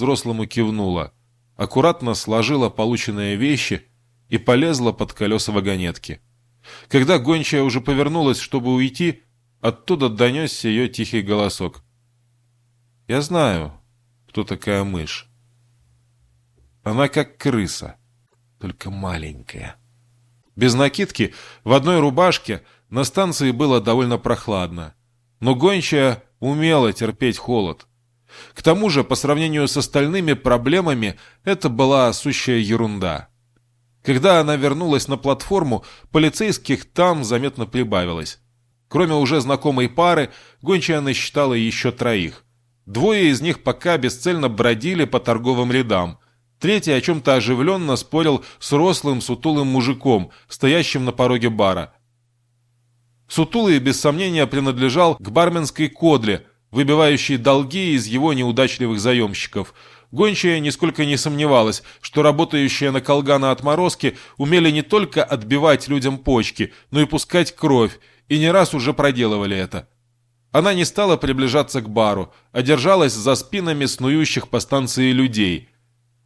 по-взрослому кивнула, аккуратно сложила полученные вещи и полезла под колеса вагонетки. Когда гончая уже повернулась, чтобы уйти, оттуда донесся ее тихий голосок. «Я знаю, кто такая мышь. Она как крыса, только маленькая». Без накидки, в одной рубашке, на станции было довольно прохладно. Но гончая умела терпеть холод. К тому же, по сравнению с остальными проблемами, это была сущая ерунда. Когда она вернулась на платформу, полицейских там заметно прибавилось. Кроме уже знакомой пары, гончая насчитала еще троих. Двое из них пока бесцельно бродили по торговым рядам. Третий о чем-то оживленно спорил с рослым сутулым мужиком, стоящим на пороге бара. Сутулый, без сомнения, принадлежал к барменской кодле, выбивающей долги из его неудачливых заемщиков – Гончая нисколько не сомневалась, что работающие на колгана отморозки умели не только отбивать людям почки, но и пускать кровь, и не раз уже проделывали это. Она не стала приближаться к бару, а держалась за спинами снующих по станции людей.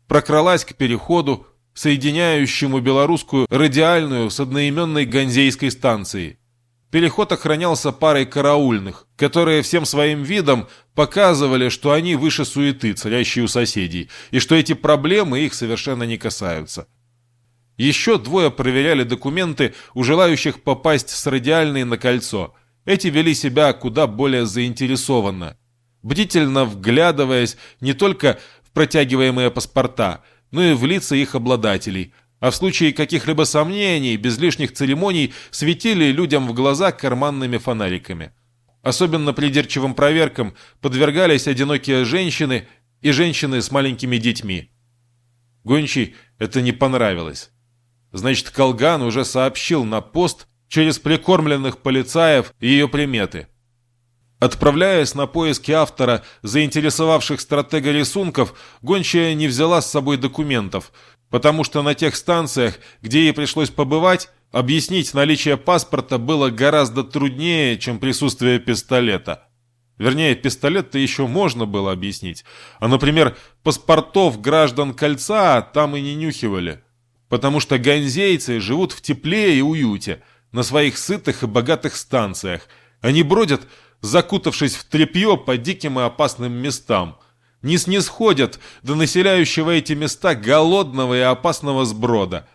Прокралась к переходу, соединяющему белорусскую радиальную с одноименной ганзейской станцией. Переход охранялся парой караульных, которые всем своим видом показывали, что они выше суеты, царящей у соседей, и что эти проблемы их совершенно не касаются. Еще двое проверяли документы у желающих попасть с радиальной на кольцо. Эти вели себя куда более заинтересованно, бдительно вглядываясь не только в протягиваемые паспорта, но и в лица их обладателей – а в случае каких-либо сомнений, без лишних церемоний, светили людям в глаза карманными фонариками. Особенно придирчивым проверкам подвергались одинокие женщины и женщины с маленькими детьми. Гончий это не понравилось. Значит, Колган уже сообщил на пост через прикормленных полицаев ее приметы. Отправляясь на поиски автора заинтересовавших стратега рисунков, Гончая не взяла с собой документов – потому что на тех станциях, где ей пришлось побывать, объяснить наличие паспорта было гораздо труднее, чем присутствие пистолета. Вернее, пистолет-то еще можно было объяснить. А, например, паспортов граждан кольца там и не нюхивали. Потому что ганзейцы живут в тепле и уюте, на своих сытых и богатых станциях. Они бродят, закутавшись в тряпье по диким и опасным местам – не снисходят до населяющего эти места голодного и опасного сброда.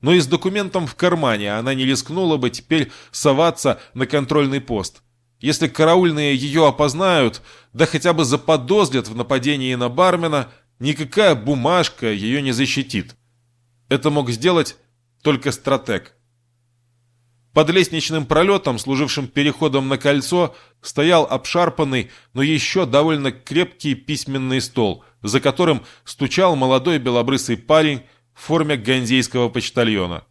Но и с документом в кармане она не рискнула бы теперь соваться на контрольный пост. Если караульные ее опознают, да хотя бы заподозрят в нападении на бармена, никакая бумажка ее не защитит. Это мог сделать только стратег. Под лестничным пролетом, служившим переходом на кольцо, стоял обшарпанный, но еще довольно крепкий письменный стол, за которым стучал молодой белобрысый парень в форме ганзейского почтальона.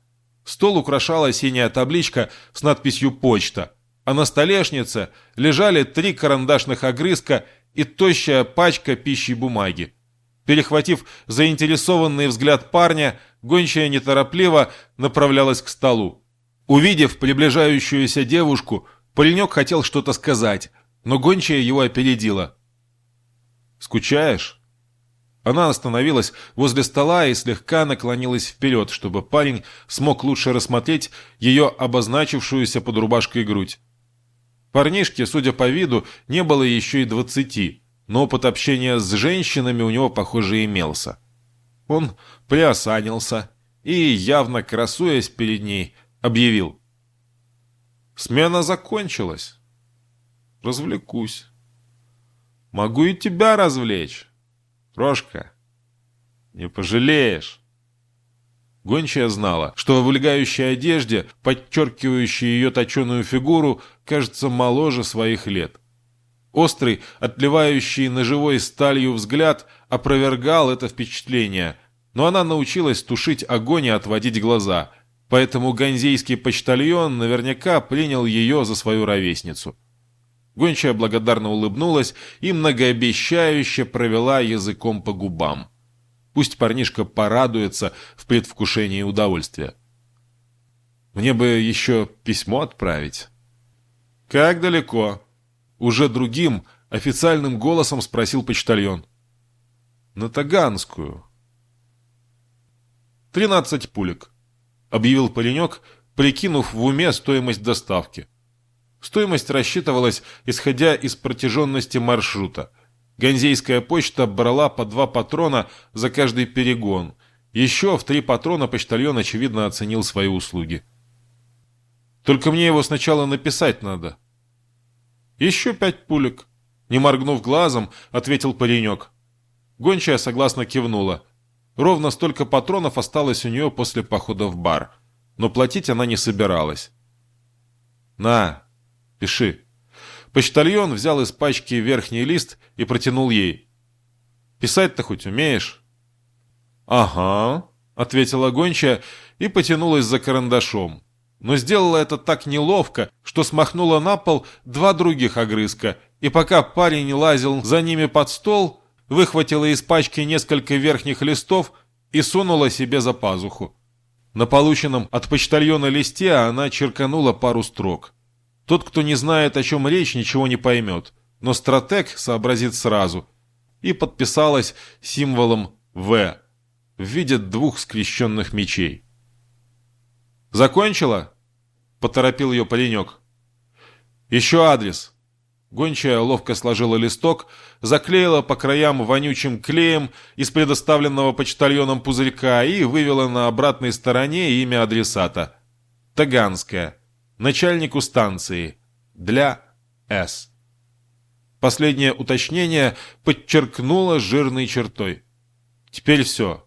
Стол украшала синяя табличка с надписью «Почта», а на столешнице лежали три карандашных огрызка и тощая пачка пищи бумаги. Перехватив заинтересованный взгляд парня, гончая неторопливо направлялась к столу. Увидев приближающуюся девушку, паренек хотел что-то сказать, но гончая его опередила. «Скучаешь?» Она остановилась возле стола и слегка наклонилась вперед, чтобы парень смог лучше рассмотреть ее обозначившуюся под рубашкой грудь. Парнишке, судя по виду, не было еще и двадцати, но опыт общения с женщинами у него, похоже, имелся. Он приосанился и, явно красуясь перед ней, объявил. «Смена закончилась. Развлекусь. Могу и тебя развлечь. Крошка, не пожалеешь». Гончая знала, что в облегающей одежде, подчеркивающей ее точеную фигуру, кажется моложе своих лет. Острый, отливающий ножевой сталью взгляд опровергал это впечатление, но она научилась тушить огонь и отводить глаза, поэтому ганзейский почтальон наверняка принял ее за свою ровесницу. Гончая благодарно улыбнулась и многообещающе провела языком по губам. Пусть парнишка порадуется в предвкушении удовольствия. Мне бы еще письмо отправить. «Как далеко?» Уже другим, официальным голосом спросил почтальон. на Таганскую. «Тринадцать пулек», — объявил паренек, прикинув в уме стоимость доставки. Стоимость рассчитывалась, исходя из протяженности маршрута. Ганзейская почта брала по два патрона за каждый перегон. Еще в три патрона почтальон, очевидно, оценил свои услуги. «Только мне его сначала написать надо». «Еще пять пулек», — не моргнув глазом, ответил паренек. Гончая согласно кивнула. Ровно столько патронов осталось у нее после похода в бар. Но платить она не собиралась. «На, пиши». Почтальон взял из пачки верхний лист и протянул ей. «Писать-то хоть умеешь?» «Ага», — ответила гончая и потянулась за карандашом. Но сделала это так неловко, что смахнула на пол два других огрызка, и пока парень лазил за ними под стол, выхватила из пачки несколько верхних листов и сунула себе за пазуху. На полученном от почтальона листе она черканула пару строк. Тот, кто не знает, о чем речь, ничего не поймет, но стратег сообразит сразу. И подписалась символом «В» в виде двух скрещенных мечей. «Закончила?» – поторопил ее паренек. «Еще адрес», Гончая ловко сложила листок, заклеила по краям вонючим клеем из предоставленного почтальоном пузырька и вывела на обратной стороне имя адресата. Таганская. Начальнику станции. Для С. Последнее уточнение подчеркнуло жирной чертой. Теперь все.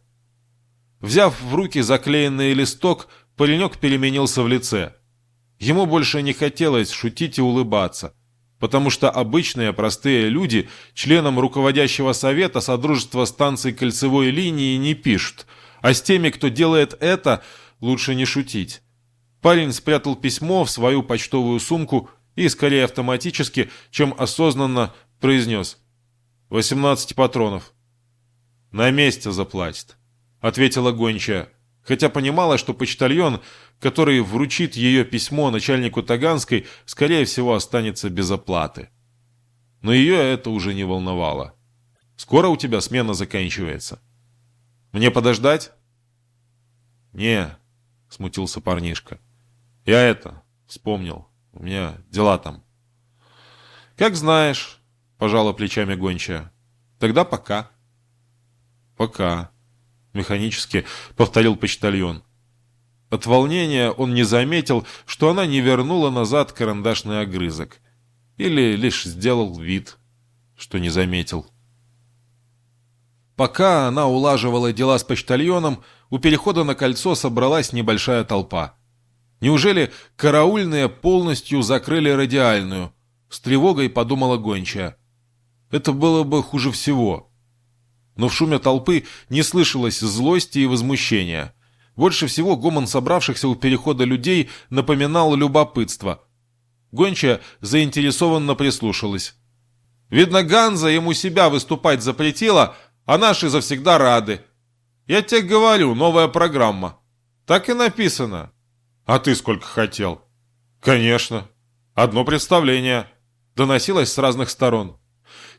Взяв в руки заклеенный листок, паренек переменился в лице. Ему больше не хотелось шутить и улыбаться потому что обычные простые люди членам руководящего совета Содружества станций кольцевой линии не пишут, а с теми, кто делает это, лучше не шутить. Парень спрятал письмо в свою почтовую сумку и, скорее автоматически, чем осознанно, произнес «18 патронов». «На месте заплатит», — ответила гончая хотя понимала, что почтальон, который вручит ее письмо начальнику Таганской, скорее всего останется без оплаты. Но ее это уже не волновало. «Скоро у тебя смена заканчивается. Мне подождать?» «Не», — смутился парнишка. «Я это, вспомнил. У меня дела там». «Как знаешь», — пожала плечами гончая. «Тогда пока». «Пока», механически повторил почтальон. От волнения он не заметил, что она не вернула назад карандашный огрызок. Или лишь сделал вид, что не заметил. Пока она улаживала дела с почтальоном, у перехода на кольцо собралась небольшая толпа. Неужели караульные полностью закрыли радиальную? С тревогой подумала гончая. Это было бы хуже всего но в шуме толпы не слышалось злости и возмущения. Больше всего гомон собравшихся у перехода людей напоминал любопытство. Гончая заинтересованно прислушалась. «Видно, Ганза ему себя выступать запретила, а наши завсегда рады. Я тебе говорю, новая программа. Так и написано. А ты сколько хотел?» «Конечно. Одно представление». Доносилось с разных сторон.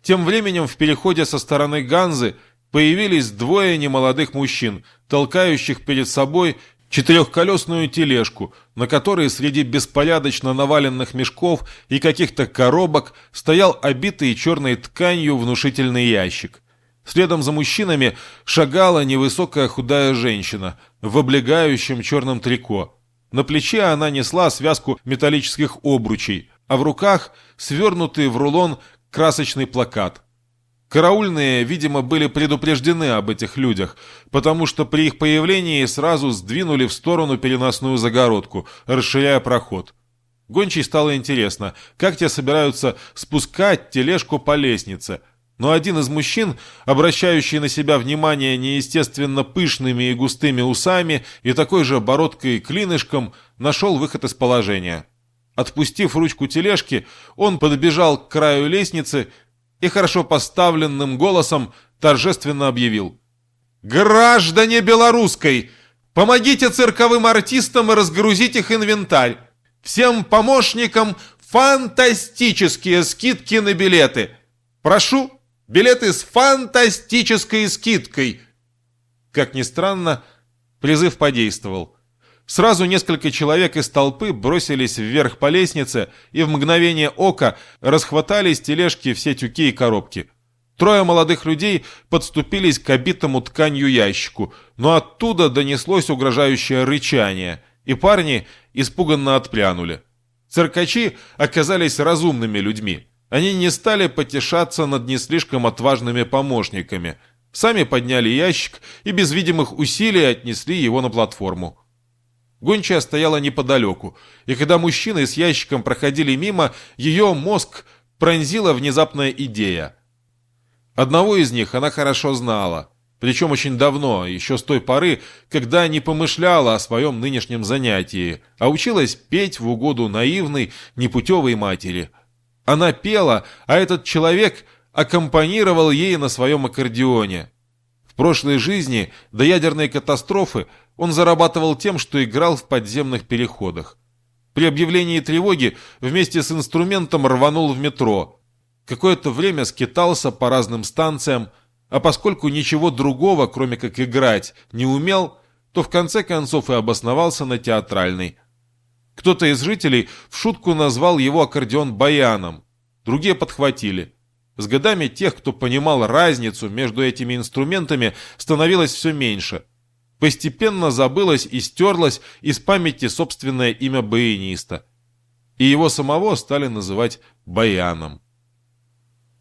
Тем временем в переходе со стороны Ганзы появились двое немолодых мужчин, толкающих перед собой четырехколесную тележку, на которой среди беспорядочно наваленных мешков и каких-то коробок стоял обитый черной тканью внушительный ящик. Следом за мужчинами шагала невысокая худая женщина в облегающем черном трико. На плече она несла связку металлических обручей, а в руках свернутый в рулон красочный плакат – Караульные, видимо, были предупреждены об этих людях, потому что при их появлении сразу сдвинули в сторону переносную загородку, расширяя проход. Гончей стало интересно, как те собираются спускать тележку по лестнице. Но один из мужчин, обращающий на себя внимание неестественно пышными и густыми усами и такой же бородкой клинышком, нашел выход из положения. Отпустив ручку тележки, он подбежал к краю лестницы и хорошо поставленным голосом торжественно объявил. «Граждане белорусской, помогите цирковым артистам разгрузить их инвентарь. Всем помощникам фантастические скидки на билеты. Прошу, Билеты с фантастической скидкой!» Как ни странно, призыв подействовал. Сразу несколько человек из толпы бросились вверх по лестнице и в мгновение ока расхватали с тележки все тюки и коробки. Трое молодых людей подступились к обитому тканью ящику, но оттуда донеслось угрожающее рычание, и парни испуганно отпрянули. Циркачи оказались разумными людьми. Они не стали потешаться над не слишком отважными помощниками. Сами подняли ящик и без видимых усилий отнесли его на платформу. Гончая стояла неподалеку, и когда мужчины с ящиком проходили мимо, ее мозг пронзила внезапная идея. Одного из них она хорошо знала, причем очень давно, еще с той поры, когда не помышляла о своем нынешнем занятии, а училась петь в угоду наивной, непутевой матери – она пела, а этот человек аккомпанировал ей на своем аккордеоне. В прошлой жизни, до ядерной катастрофы, он зарабатывал тем, что играл в подземных переходах. При объявлении тревоги вместе с инструментом рванул в метро. Какое-то время скитался по разным станциям, а поскольку ничего другого, кроме как играть, не умел, то в конце концов и обосновался на театральной. Кто-то из жителей в шутку назвал его аккордеон баяном. Другие подхватили. С годами тех, кто понимал разницу между этими инструментами, становилось все меньше. Постепенно забылось и стерлось из памяти собственное имя баяниста. И его самого стали называть баяном.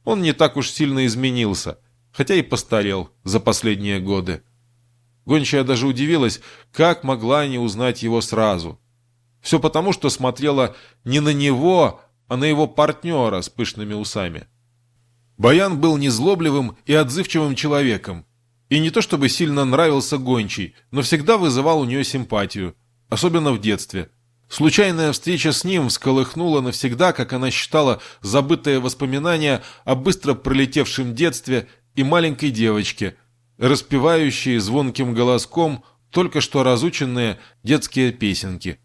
Он не так уж сильно изменился, хотя и постарел за последние годы. Гончая даже удивилась, как могла не узнать его сразу. Все потому, что смотрела не на него, а на его партнера с пышными усами. Баян был незлобливым и отзывчивым человеком. И не то чтобы сильно нравился гончий, но всегда вызывал у нее симпатию, особенно в детстве. Случайная встреча с ним всколыхнула навсегда, как она считала, забытые воспоминания о быстро пролетевшем детстве и маленькой девочке, распевающей звонким голоском только что разученные детские песенки.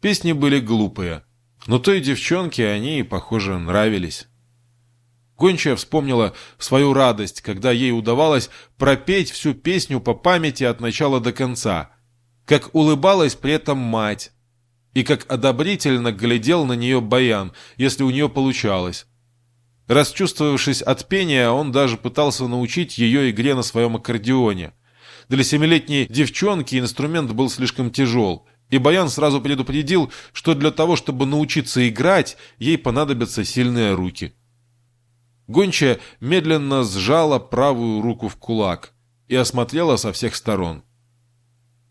Песни были глупые, но той девчонке они, похоже, нравились. Гончая вспомнила свою радость, когда ей удавалось пропеть всю песню по памяти от начала до конца, как улыбалась при этом мать, и как одобрительно глядел на нее Баян, если у нее получалось. Расчувствовавшись от пения, он даже пытался научить ее игре на своем аккордеоне. Для семилетней девчонки инструмент был слишком тяжел – и Баян сразу предупредил, что для того, чтобы научиться играть, ей понадобятся сильные руки. Гончая медленно сжала правую руку в кулак и осмотрела со всех сторон.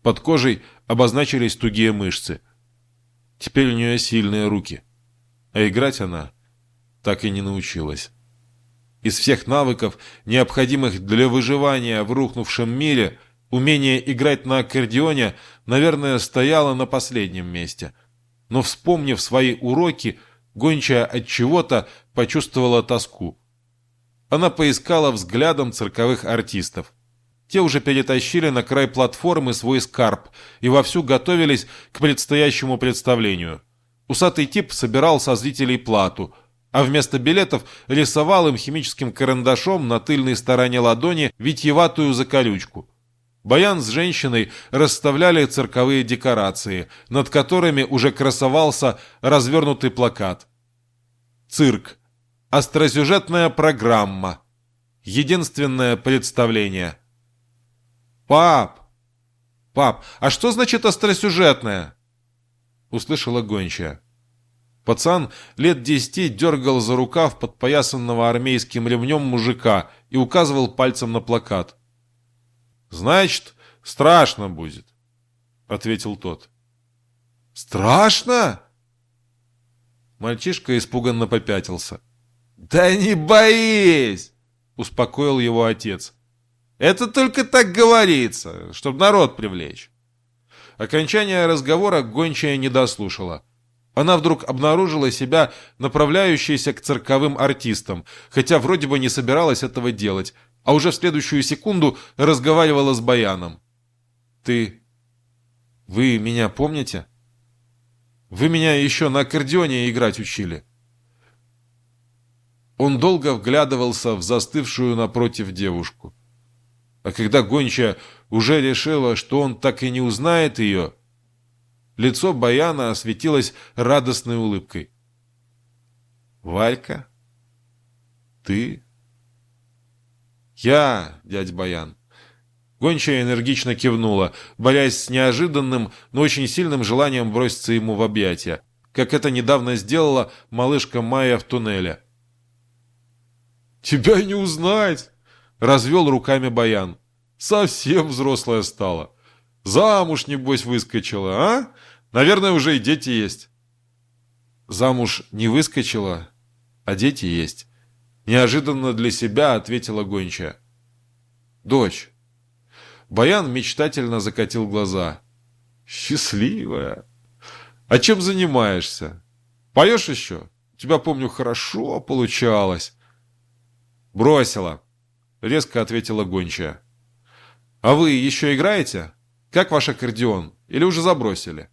Под кожей обозначились тугие мышцы. Теперь у нее сильные руки. А играть она так и не научилась. Из всех навыков, необходимых для выживания в рухнувшем мире, Умение играть на аккордеоне, наверное, стояло на последнем месте. Но, вспомнив свои уроки, гончая от чего-то почувствовала тоску. Она поискала взглядом цирковых артистов. Те уже перетащили на край платформы свой скарб и вовсю готовились к предстоящему представлению. Усатый тип собирал со зрителей плату, а вместо билетов рисовал им химическим карандашом на тыльной стороне ладони витьеватую закорючку – Баян с женщиной расставляли цирковые декорации, над которыми уже красовался развернутый плакат. Цирк. Остросюжетная программа. Единственное представление. «Пап! Пап, а что значит остросюжетная?» Услышала гончая. Пацан лет десяти дергал за рукав подпоясанного армейским ремнем мужика и указывал пальцем на плакат. Значит, страшно будет, ответил тот. Страшно? Мальчишка испуганно попятился. Да не боись, успокоил его отец. Это только так говорится, чтобы народ привлечь. Окончание разговора гончая не дослушала. Она вдруг обнаружила себя направляющейся к цирковым артистам, хотя вроде бы не собиралась этого делать, а уже в следующую секунду разговаривала с Баяном. «Ты... вы меня помните? Вы меня еще на аккордеоне играть учили?» Он долго вглядывался в застывшую напротив девушку. А когда гончая уже решила, что он так и не узнает ее, лицо Баяна осветилось радостной улыбкой. «Валька? Ты?» «Я, дядь Баян». Гончая энергично кивнула, борясь с неожиданным, но очень сильным желанием броситься ему в объятия, как это недавно сделала малышка Майя в туннеле. «Тебя не узнать!» — развел руками Баян. «Совсем взрослая стала. Замуж, небось, выскочила, а? Наверное, уже и дети есть». «Замуж не выскочила, а дети есть», — неожиданно для себя ответила гончая. «Дочь». Баян мечтательно закатил глаза. «Счастливая. А чем занимаешься? Поешь еще? У тебя, помню, хорошо получалось». «Бросила», — резко ответила гончая. «А вы еще играете? Как ваш аккордеон? Или уже забросили?»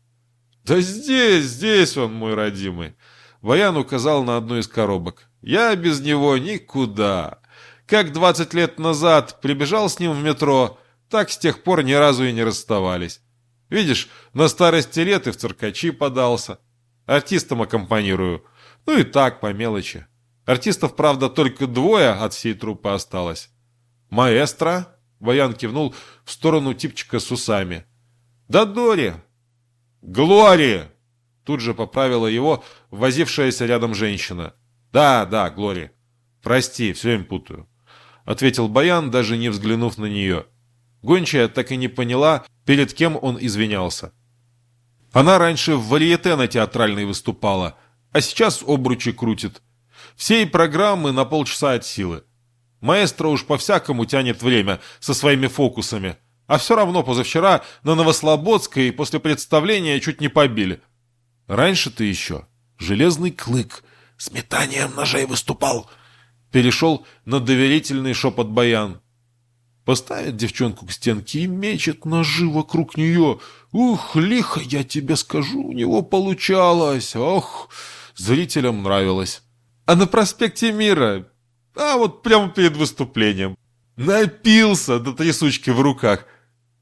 «Да здесь, здесь он, мой родимый!» Баян указал на одну из коробок. «Я без него никуда. Как двадцать лет назад прибежал с ним в метро, так с тех пор ни разу и не расставались. Видишь, на старости лет и в циркачи подался. Артистам аккомпанирую. Ну и так, по мелочи. Артистов, правда, только двое от всей труппы осталось. «Маэстро?» — Баян кивнул в сторону типчика с усами. «Да Дори!» «Глори!» — тут же поправила его возившаяся рядом женщина. «Да, да, Глори. Прости, все им путаю», — ответил Баян, даже не взглянув на нее. Гончая так и не поняла, перед кем он извинялся. Она раньше в варьете на театральной выступала, а сейчас обручи крутит — Всей программы на полчаса от силы. Маэстро уж по-всякому тянет время со своими фокусами. А все равно позавчера на Новослободской после представления чуть не побили. Раньше-то еще железный клык с метанием ножей выступал. Перешел на доверительный шепот Баян. Поставит девчонку к стенке и мечет ножи вокруг нее. Ух, лихо, я тебе скажу, у него получалось. Ох, зрителям нравилось а на проспекте Мира, а вот прямо перед выступлением. Напился до трясучки в руках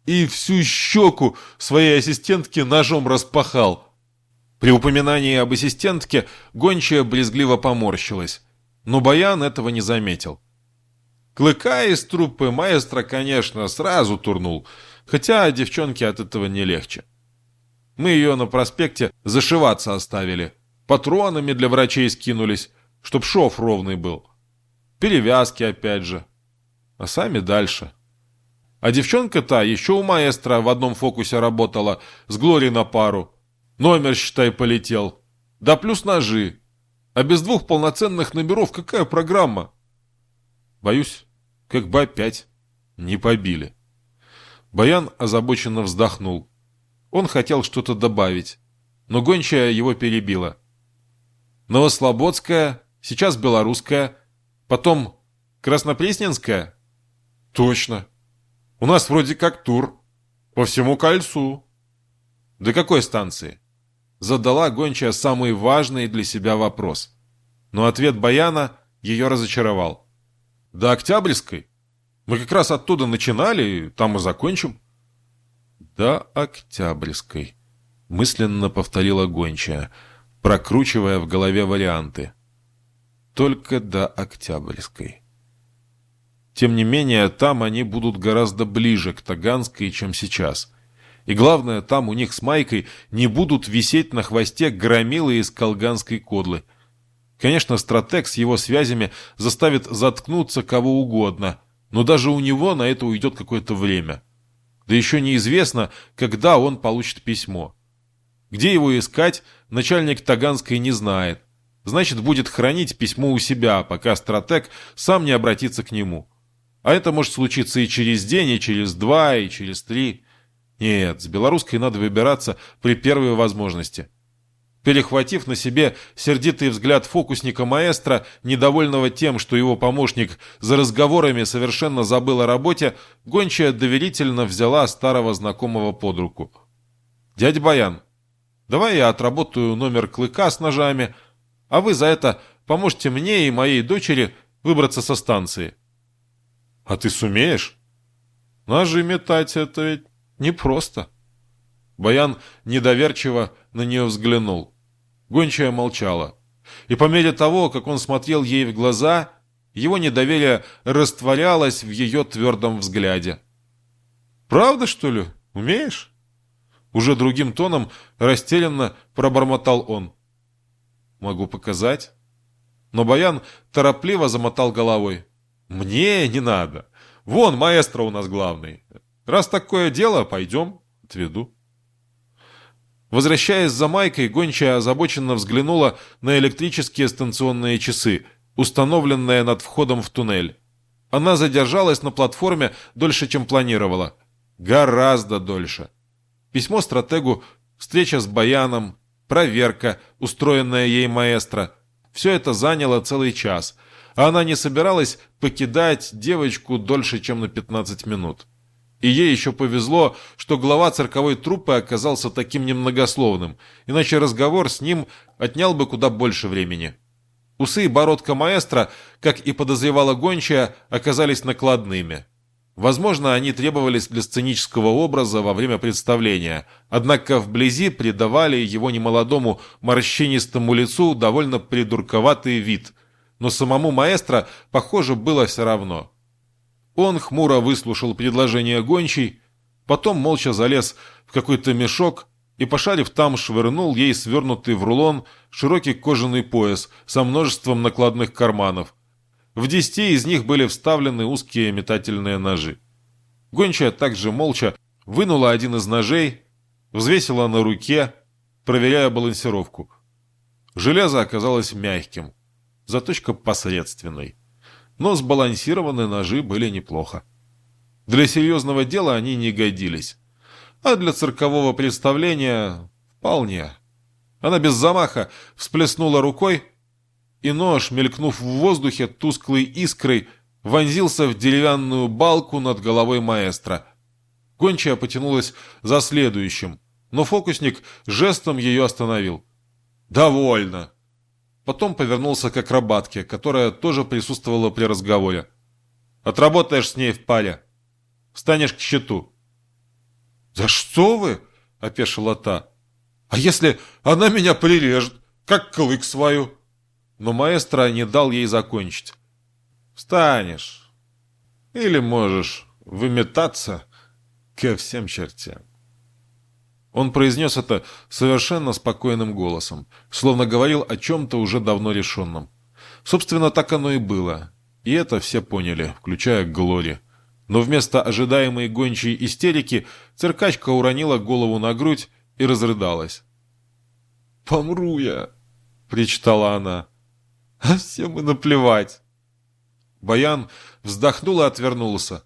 и всю щеку своей ассистентке ножом распахал. При упоминании об ассистентке гончая брезгливо поморщилась, но Баян этого не заметил. Клыка из трупы маэстро, конечно, сразу турнул, хотя девчонке от этого не легче. Мы ее на проспекте зашиваться оставили, патронами для врачей скинулись, чтоб шов ровный был. Перевязки опять же. А сами дальше. А девчонка та еще у маэстро в одном фокусе работала, с Глори на пару. Номер, считай, полетел. Да плюс ножи. А без двух полноценных номеров какая программа? Боюсь, как бы опять не побили. Баян озабоченно вздохнул. Он хотел что-то добавить, но гончая его перебила. Новослободская сейчас белорусская, потом краснопресненская. Точно. У нас вроде как тур. По всему кольцу. До какой станции? Задала гончая самый важный для себя вопрос. Но ответ Баяна ее разочаровал. До Октябрьской? Мы как раз оттуда начинали, там и закончим. До Октябрьской. Мысленно повторила гончая, прокручивая в голове варианты только до Октябрьской. Тем не менее, там они будут гораздо ближе к Таганской, чем сейчас. И главное, там у них с Майкой не будут висеть на хвосте громилы из колганской кодлы. Конечно, стратег с его связями заставит заткнуться кого угодно, но даже у него на это уйдет какое-то время. Да еще неизвестно, когда он получит письмо. Где его искать, начальник Таганской не знает значит, будет хранить письмо у себя, пока стратег сам не обратится к нему. А это может случиться и через день, и через два, и через три. Нет, с белорусской надо выбираться при первой возможности. Перехватив на себе сердитый взгляд фокусника маэстро, недовольного тем, что его помощник за разговорами совершенно забыл о работе, гончая доверительно взяла старого знакомого под руку. «Дядя Баян, давай я отработаю номер клыка с ножами, а вы за это поможете мне и моей дочери выбраться со станции». «А ты сумеешь?» «Ножи метать — это ведь непросто». Баян недоверчиво на нее взглянул. Гончая молчала. И по мере того, как он смотрел ей в глаза, его недоверие растворялось в ее твердом взгляде. «Правда, что ли? Умеешь?» Уже другим тоном растерянно пробормотал он. «Могу показать». Но Баян торопливо замотал головой. «Мне не надо. Вон, маэстро у нас главный. Раз такое дело, пойдем, отведу». Возвращаясь за майкой, гончая озабоченно взглянула на электрические станционные часы, установленные над входом в туннель. Она задержалась на платформе дольше, чем планировала. Гораздо дольше. Письмо стратегу, встреча с Баяном, проверка, устроенная ей маэстро. Все это заняло целый час, а она не собиралась покидать девочку дольше, чем на 15 минут. И ей еще повезло, что глава цирковой труппы оказался таким немногословным, иначе разговор с ним отнял бы куда больше времени. Усы и бородка маэстро, как и подозревала гончая, оказались накладными. Возможно, они требовались для сценического образа во время представления, однако вблизи придавали его немолодому морщинистому лицу довольно придурковатый вид, но самому маэстро, похоже, было все равно – он хмуро выслушал предложение гончей, потом молча залез в какой-то мешок и, пошарив там, швырнул ей свернутый в рулон широкий кожаный пояс со множеством накладных карманов. В десяти из них были вставлены узкие метательные ножи. Гончая также молча вынула один из ножей, взвесила на руке, проверяя балансировку. Железо оказалось мягким, заточка посредственной но сбалансированные ножи были неплохо. Для серьезного дела они не годились, а для циркового представления вполне. Она без замаха всплеснула рукой, и нож, мелькнув в воздухе тусклой искрой, вонзился в деревянную балку над головой маэстро. Гончая потянулась за следующим, но фокусник жестом ее остановил. «Довольно!» Потом повернулся к акробатке, которая тоже присутствовала при разговоре. «Отработаешь с ней в паре. Встанешь к счету». «За что вы?» — опешила та. «А если она меня прирежет, как клык свою?» Но маэстро не дал ей закончить. «Встанешь. Или можешь выметаться ко всем чертям». Он произнес это совершенно спокойным голосом, словно говорил о чем-то уже давно решенном. Собственно, так оно и было. И это все поняли, включая Глори. Но вместо ожидаемой гончей истерики циркачка уронила голову на грудь и разрыдалась. «Помру я!» — причитала она. «А всем и наплевать!» Баян вздохнул и отвернулся.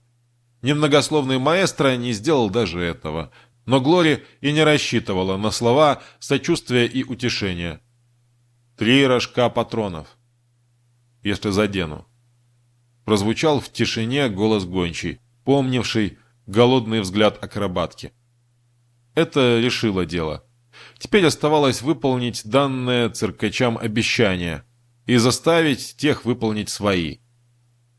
Немногословный маэстро не сделал даже этого — но Глори и не рассчитывала на слова сочувствия и утешения. «Три рожка патронов, если задену». Прозвучал в тишине голос гончий, помнивший голодный взгляд акробатки. Это решило дело. Теперь оставалось выполнить данное циркачам обещание и заставить тех выполнить свои.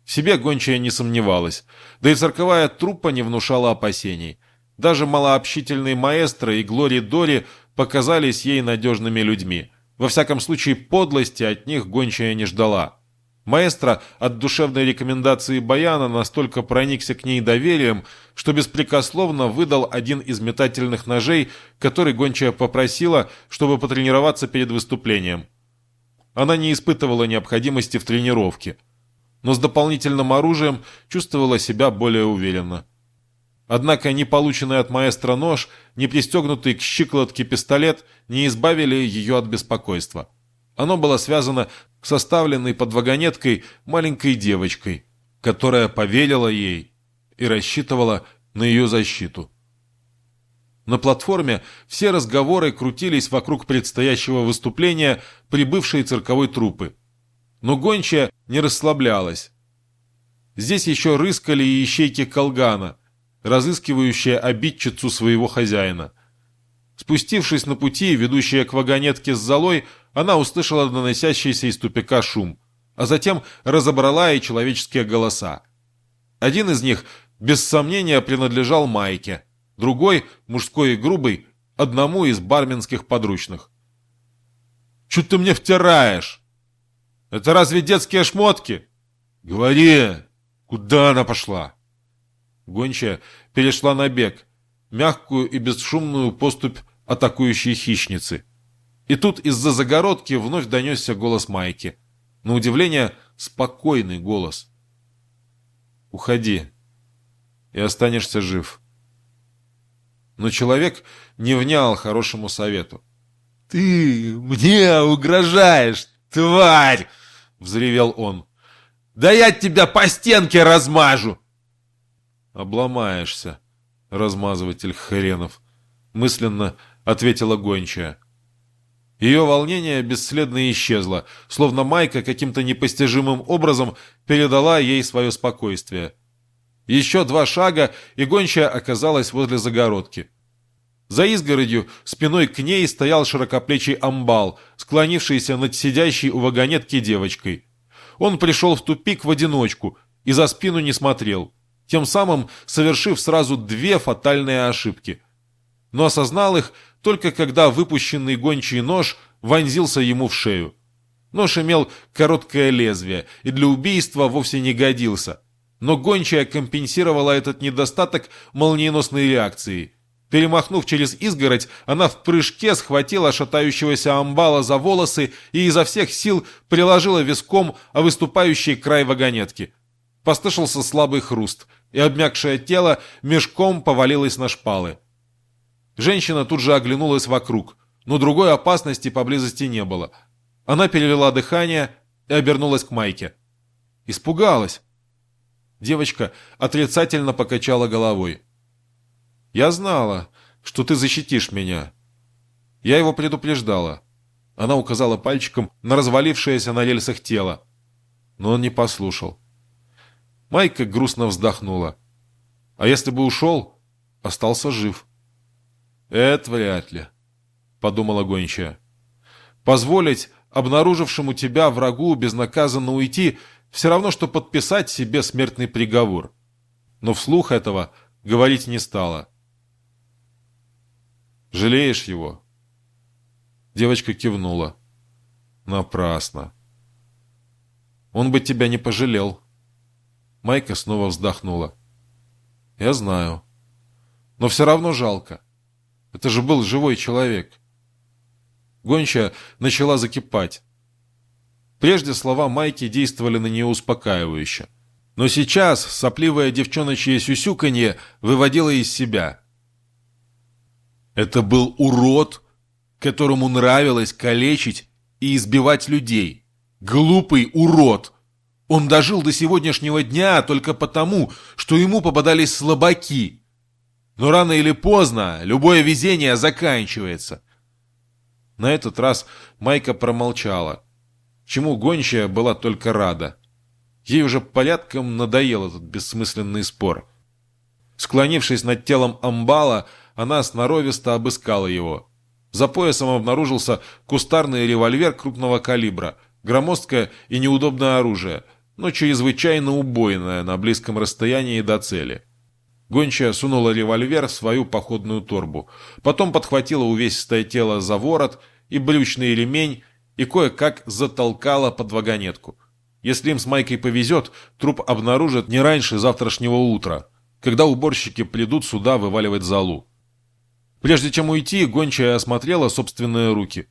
В себе гончая не сомневалась, да и цирковая труппа не внушала опасений – даже малообщительный маэстро и Глори Дори показались ей надежными людьми. Во всяком случае, подлости от них гончая не ждала. Маэстро от душевной рекомендации Баяна настолько проникся к ней доверием, что беспрекословно выдал один из метательных ножей, который гончая попросила, чтобы потренироваться перед выступлением. Она не испытывала необходимости в тренировке, но с дополнительным оружием чувствовала себя более уверенно. Однако ни полученный от маэстро нож, ни пристегнутый к щиколотке пистолет не избавили ее от беспокойства. Оно было связано с оставленной под вагонеткой маленькой девочкой, которая поверила ей и рассчитывала на ее защиту. На платформе все разговоры крутились вокруг предстоящего выступления прибывшей цирковой труппы. Но гончая не расслаблялась. Здесь еще рыскали и ищейки Колгана – разыскивающая обидчицу своего хозяина. Спустившись на пути, ведущая к вагонетке с золой, она услышала доносящийся из тупика шум, а затем разобрала и человеческие голоса. Один из них, без сомнения, принадлежал Майке, другой, мужской и грубый, одному из барменских подручных. «Чё ты мне втираешь? Это разве детские шмотки? Говори, куда она пошла?» Гончая перешла на бег, мягкую и бесшумную поступь атакующей хищницы. И тут из-за загородки вновь донесся голос Майки. На удивление, спокойный голос. «Уходи, и останешься жив». Но человек не внял хорошему совету. «Ты мне угрожаешь, тварь!» — взревел он. «Да я тебя по стенке размажу!» «Обломаешься, размазыватель хренов!» — мысленно ответила гончая. Ее волнение бесследно исчезло, словно Майка каким-то непостижимым образом передала ей свое спокойствие. Еще два шага, и гончая оказалась возле загородки. За изгородью спиной к ней стоял широкоплечий амбал, склонившийся над сидящей у вагонетки девочкой. Он пришел в тупик в одиночку и за спину не смотрел, тем самым совершив сразу две фатальные ошибки. Но осознал их только когда выпущенный гончий нож вонзился ему в шею. Нож имел короткое лезвие и для убийства вовсе не годился. Но гончая компенсировала этот недостаток молниеносной реакцией – Перемахнув через изгородь, она в прыжке схватила шатающегося амбала за волосы и изо всех сил приложила виском о выступающий край вагонетки. Послышался слабый хруст, и обмякшее тело мешком повалилось на шпалы. Женщина тут же оглянулась вокруг, но другой опасности поблизости не было. Она перевела дыхание и обернулась к Майке. Испугалась. Девочка отрицательно покачала головой. Я знала, что ты защитишь меня. Я его предупреждала. Она указала пальчиком на развалившееся на рельсах тело. Но он не послушал. Майка грустно вздохнула. А если бы ушел, остался жив. Это вряд ли, подумала гончая. Позволить обнаружившему тебя врагу безнаказанно уйти все равно, что подписать себе смертный приговор. Но вслух этого говорить не стала. Жалеешь его?» Девочка кивнула. «Напрасно. Он бы тебя не пожалел». Майка снова вздохнула. «Я знаю. Но все равно жалко. Это же был живой человек». Гонча начала закипать. Прежде слова Майки действовали на нее успокаивающе. Но сейчас сопливое девчоночье сюсюканье выводило из себя – это был урод, которому нравилось калечить и избивать людей. Глупый урод! Он дожил до сегодняшнего дня только потому, что ему попадались слабаки. Но рано или поздно любое везение заканчивается. На этот раз Майка промолчала, чему гончая была только рада. Ей уже порядком надоел этот бессмысленный спор. Склонившись над телом амбала, она сноровисто обыскала его. За поясом обнаружился кустарный револьвер крупного калибра, громоздкое и неудобное оружие, но чрезвычайно убойное на близком расстоянии до цели. Гончая сунула револьвер в свою походную торбу, потом подхватила увесистое тело за ворот и брючный ремень и кое-как затолкала под вагонетку. Если им с Майкой повезет, труп обнаружат не раньше завтрашнего утра, когда уборщики придут сюда вываливать залу. Прежде чем уйти, гончая осмотрела собственные руки.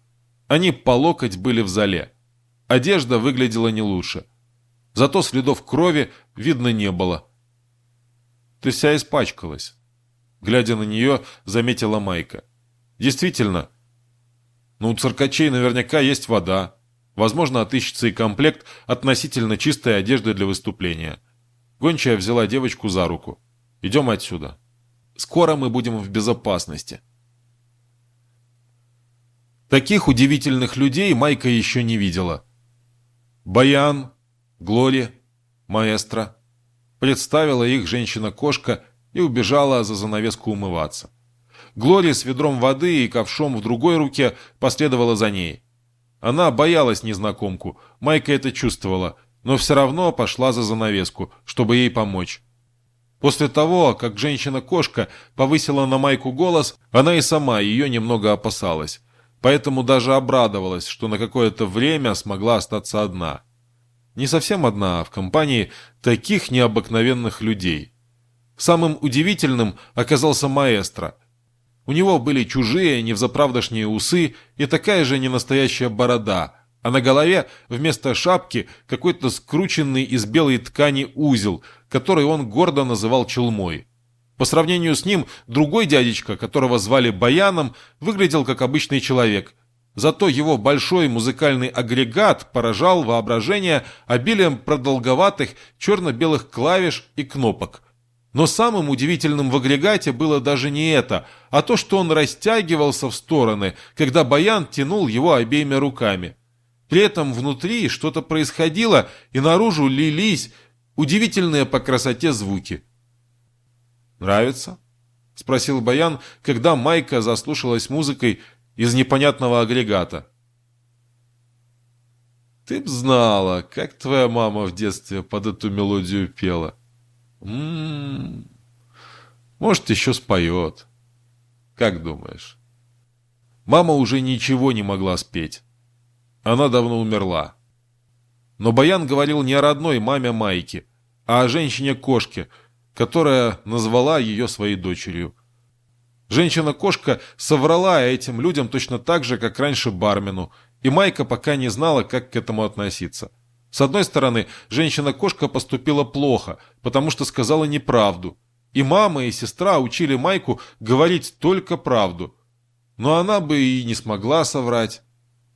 Они по локоть были в зале. Одежда выглядела не лучше. Зато следов крови видно не было. «Ты вся испачкалась», — глядя на нее, заметила Майка. «Действительно, но у циркачей наверняка есть вода. Возможно, отыщется и комплект относительно чистой одежды для выступления». Гончая взяла девочку за руку. «Идем отсюда». Скоро мы будем в безопасности. Таких удивительных людей Майка еще не видела. Баян, Глори, маэстро. Представила их женщина-кошка и убежала за занавеску умываться. Глори с ведром воды и ковшом в другой руке последовала за ней. Она боялась незнакомку, Майка это чувствовала, но все равно пошла за занавеску, чтобы ей помочь. После того, как женщина-кошка повысила на Майку голос, она и сама ее немного опасалась, поэтому даже обрадовалась, что на какое-то время смогла остаться одна. Не совсем одна, а в компании таких необыкновенных людей. Самым удивительным оказался маэстро – у него были чужие, невзаправдошние усы и такая же ненастоящая борода, а на голове вместо шапки какой-то скрученный из белой ткани узел, который он гордо называл челмой. По сравнению с ним, другой дядечка, которого звали Баяном, выглядел как обычный человек. Зато его большой музыкальный агрегат поражал воображение обилием продолговатых черно-белых клавиш и кнопок. Но самым удивительным в агрегате было даже не это, а то, что он растягивался в стороны, когда баян тянул его обеими руками. При этом внутри что-то происходило, и наружу лились удивительные по красоте звуки. «Нравится?» — спросил Баян, когда Майка заслушалась музыкой из непонятного агрегата. «Ты б знала, как твоя мама в детстве под эту мелодию пела». М-м-м. Может, еще споет. Как думаешь? Мама уже ничего не могла спеть. Она давно умерла. Но Баян говорил не о родной маме Майки, а о женщине-кошке, которая назвала ее своей дочерью. Женщина-кошка соврала этим людям точно так же, как раньше бармену, и Майка пока не знала, как к этому относиться. С одной стороны, женщина-кошка поступила плохо, потому что сказала неправду. И мама, и сестра учили Майку говорить только правду. Но она бы и не смогла соврать.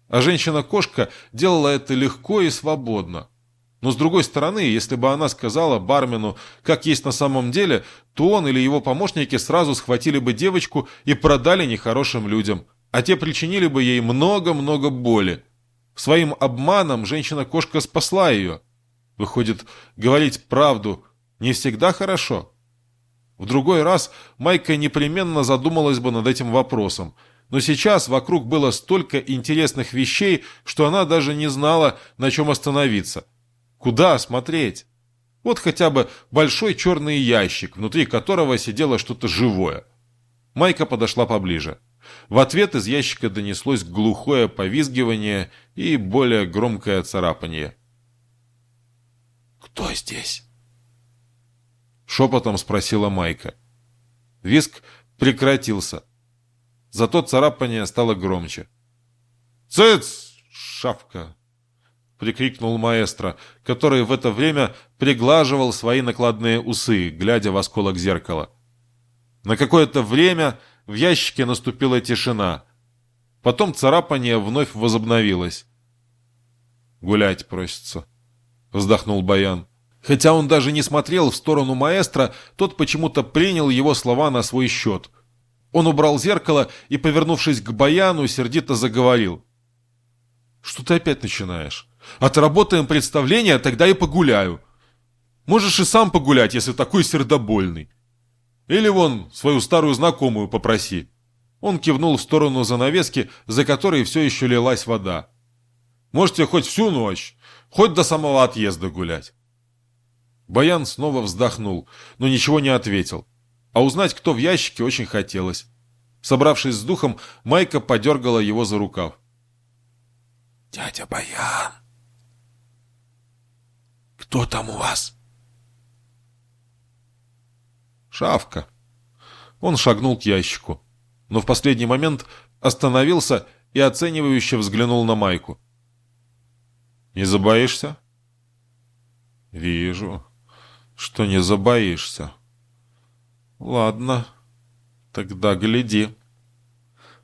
А женщина-кошка делала это легко и свободно. Но с другой стороны, если бы она сказала бармену, как есть на самом деле, то он или его помощники сразу схватили бы девочку и продали нехорошим людям, а те причинили бы ей много-много боли. Своим обманом женщина-кошка спасла ее. Выходит, говорить правду не всегда хорошо. В другой раз Майка непременно задумалась бы над этим вопросом, но сейчас вокруг было столько интересных вещей, что она даже не знала, на чем остановиться. Куда смотреть? Вот хотя бы большой черный ящик, внутри которого сидело что-то живое. Майка подошла поближе. В ответ из ящика донеслось глухое повизгивание и более громкое царапание. «Кто здесь?» Шепотом спросила Майка. Виск прекратился. Зато царапание стало громче. «Цыц, шавка!» — прикрикнул маэстро, который в это время приглаживал свои накладные усы, глядя в осколок зеркала. На какое-то время в ящике наступила тишина. Потом царапание вновь возобновилось. «Гулять просится», — вздохнул Баян. Хотя он даже не смотрел в сторону маэстро, тот почему-то принял его слова на свой счет. Он убрал зеркало и, повернувшись к Баяну, сердито заговорил. «Что ты опять начинаешь? Отработаем представление, тогда и погуляю. Можешь и сам погулять, если такой сердобольный». Или вон свою старую знакомую попроси». Он кивнул в сторону занавески, за которой все еще лилась вода. «Можете хоть всю ночь, хоть до самого отъезда гулять». Баян снова вздохнул, но ничего не ответил. А узнать, кто в ящике, очень хотелось. Собравшись с духом, Майка подергала его за рукав. «Дядя Баян, кто там у вас?» Шавка. Он шагнул к ящику, но в последний момент остановился и оценивающе взглянул на Майку. «Не забоишься?» «Вижу, что не забоишься. Ладно, тогда гляди».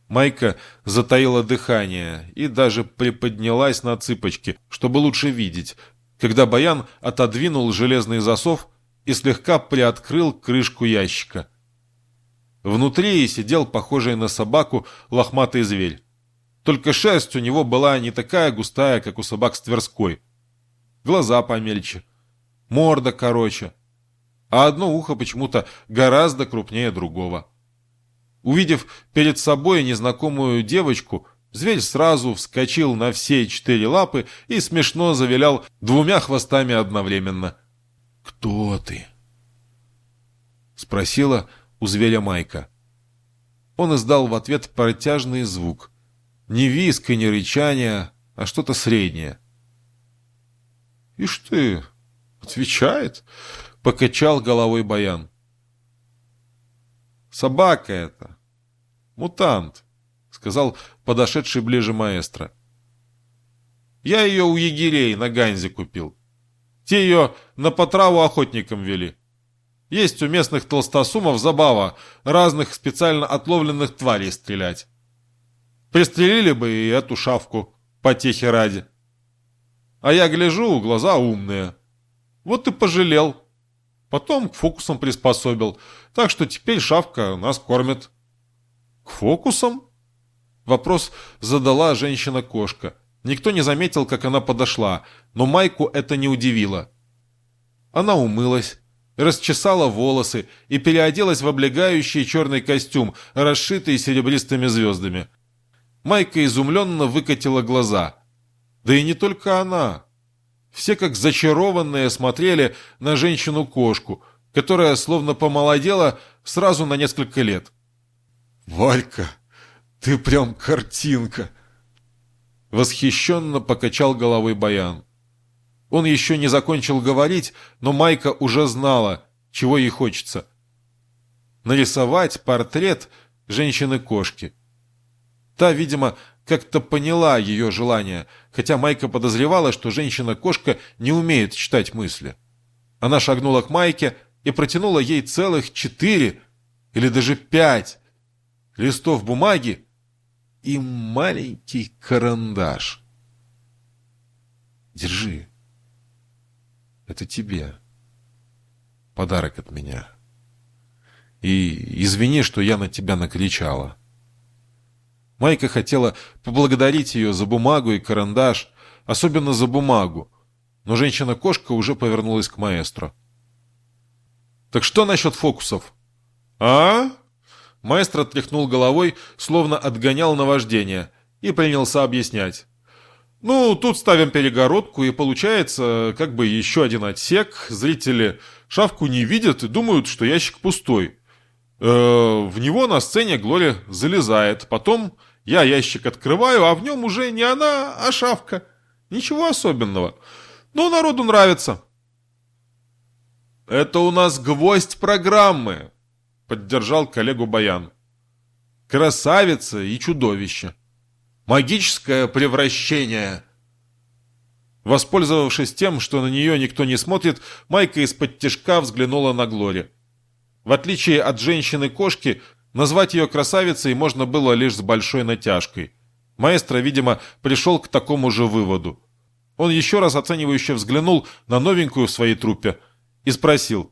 Майка затаила дыхание и даже приподнялась на цыпочки, чтобы лучше видеть, когда Баян отодвинул железный засов и слегка приоткрыл крышку ящика. Внутри сидел похожий на собаку лохматый зверь. Только шерсть у него была не такая густая, как у собак с Тверской. Глаза помельче, морда короче, а одно ухо почему-то гораздо крупнее другого. Увидев перед собой незнакомую девочку, Зверь сразу вскочил на все четыре лапы и смешно завилял двумя хвостами одновременно. «Кто ты?» — спросила у зверя Майка. Он издал в ответ протяжный звук. Не виск и не рычание, а что-то среднее. «Ишь ты!» — отвечает, — покачал головой Баян. «Собака это! Мутант!» — сказал подошедший ближе маэстро. «Я ее у егерей на Ганзе купил. Те ее на потраву охотникам вели. Есть у местных толстосумов забава разных специально отловленных тварей стрелять. Пристрелили бы и эту шавку, потехи ради. А я гляжу, глаза умные. Вот и пожалел. Потом к фокусам приспособил, так что теперь шавка нас кормит. К фокусам? Вопрос задала женщина-кошка. Никто не заметил, как она подошла, но Майку это не удивило. Она умылась, расчесала волосы и переоделась в облегающий черный костюм, расшитый серебристыми звездами. Майка изумленно выкатила глаза. Да и не только она. Все как зачарованные смотрели на женщину-кошку, которая словно помолодела сразу на несколько лет. «Валька, ты прям картинка!» Восхищенно покачал головой Баян. Он еще не закончил говорить, но Майка уже знала, чего ей хочется. Нарисовать портрет женщины-кошки. Та, видимо, как-то поняла ее желание, хотя Майка подозревала, что женщина-кошка не умеет читать мысли. Она шагнула к Майке и протянула ей целых четыре или даже пять листов бумаги и маленький карандаш. «Держи», это тебе. Подарок от меня. И извини, что я на тебя накричала. Майка хотела поблагодарить ее за бумагу и карандаш, особенно за бумагу, но женщина-кошка уже повернулась к маэстро. «Так что насчет фокусов?» «А?» Маэстро тряхнул головой, словно отгонял наваждение, и принялся объяснять. Ну, тут ставим перегородку, и получается как бы еще один отсек. Зрители шавку не видят и думают, что ящик пустой. Э -э, в него на сцене Глория залезает. Потом я ящик открываю, а в нем уже не она, а шавка. Ничего особенного. Но народу нравится. «Это у нас гвоздь программы», — поддержал коллегу Баян. «Красавица и чудовище». Магическое превращение!» Воспользовавшись тем, что на нее никто не смотрит, Майка из-под тяжка взглянула на Глори. В отличие от женщины-кошки, назвать ее красавицей можно было лишь с большой натяжкой. Маэстро, видимо, пришел к такому же выводу. Он еще раз оценивающе взглянул на новенькую в своей труппе и спросил.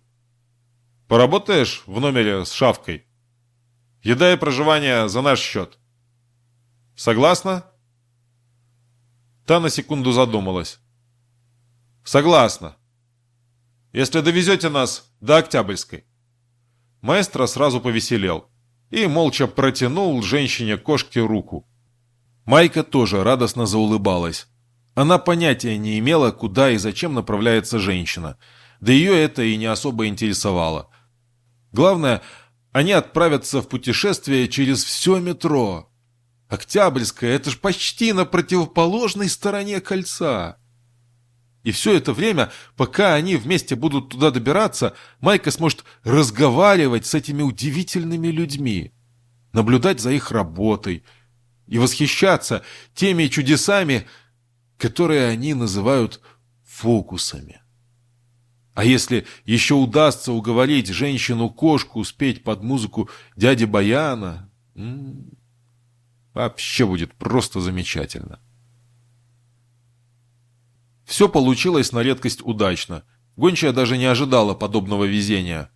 «Поработаешь в номере с шавкой? Еда и проживание за наш счет». Согласна?» Та на секунду задумалась. «Согласна. Если довезете нас до Октябрьской». Маэстро сразу повеселел и молча протянул женщине-кошке руку. Майка тоже радостно заулыбалась. Она понятия не имела, куда и зачем направляется женщина, да ее это и не особо интересовало. Главное, они отправятся в путешествие через все метро, Октябрьская — это ж почти на противоположной стороне кольца. И все это время, пока они вместе будут туда добираться, Майка сможет разговаривать с этими удивительными людьми, наблюдать за их работой и восхищаться теми чудесами, которые они называют фокусами. А если еще удастся уговорить женщину-кошку спеть под музыку дяди Баяна... Вообще будет просто замечательно. Все получилось на редкость удачно. Гончая даже не ожидала подобного везения.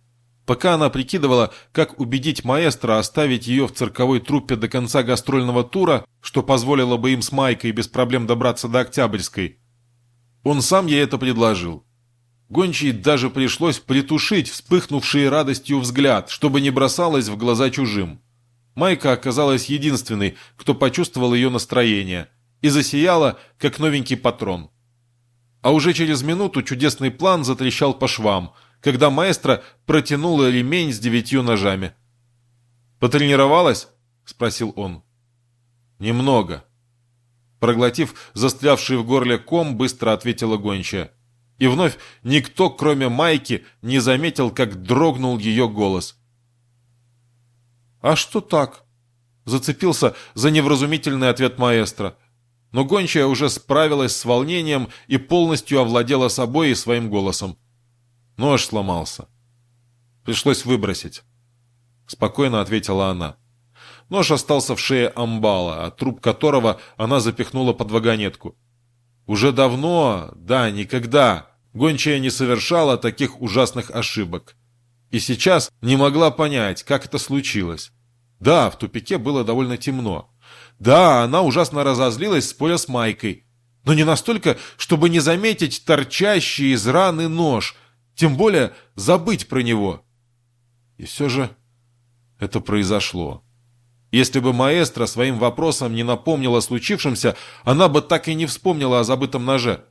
Пока она прикидывала, как убедить маэстро оставить ее в цирковой труппе до конца гастрольного тура, что позволило бы им с Майкой без проблем добраться до Октябрьской, он сам ей это предложил. Гончей даже пришлось притушить вспыхнувший радостью взгляд, чтобы не бросалось в глаза чужим. Майка оказалась единственной, кто почувствовал ее настроение, и засияла, как новенький патрон. А уже через минуту чудесный план затрещал по швам, когда маэстро протянула ремень с девятью ножами. «Потренировалась?» — спросил он. «Немного». Проглотив застрявший в горле ком, быстро ответила гончая. И вновь никто, кроме Майки, не заметил, как дрогнул ее голос. «А что так?» Зацепился за невразумительный ответ маэстро. Но гончая уже справилась с волнением и полностью овладела собой и своим голосом. Нож сломался. Пришлось выбросить. Спокойно ответила она. Нож остался в шее амбала, а труп которого она запихнула под вагонетку. Уже давно, да, никогда, гончая не совершала таких ужасных ошибок. И сейчас не могла понять, как это случилось. Да, в тупике было довольно темно. Да, она ужасно разозлилась, споря с Майкой. Но не настолько, чтобы не заметить торчащий из раны нож, тем более забыть про него. И все же это произошло. Если бы маэстро своим вопросом не напомнила о случившемся, она бы так и не вспомнила о забытом ноже.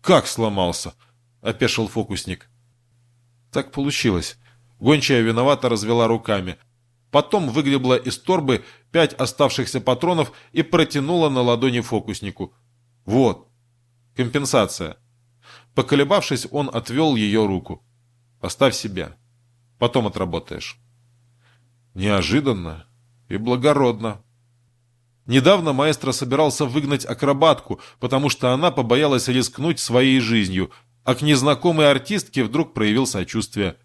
«Как сломался?» — опешил фокусник. Так получилось. Гончая виновато развела руками. Потом выгребла из торбы пять оставшихся патронов и протянула на ладони фокуснику. «Вот. Компенсация». Поколебавшись, он отвел ее руку. «Поставь себя. Потом отработаешь». Неожиданно и благородно. Недавно маэстро собирался выгнать акробатку, потому что она побоялась рискнуть своей жизнью, а к незнакомой артистке вдруг проявил сочувствие.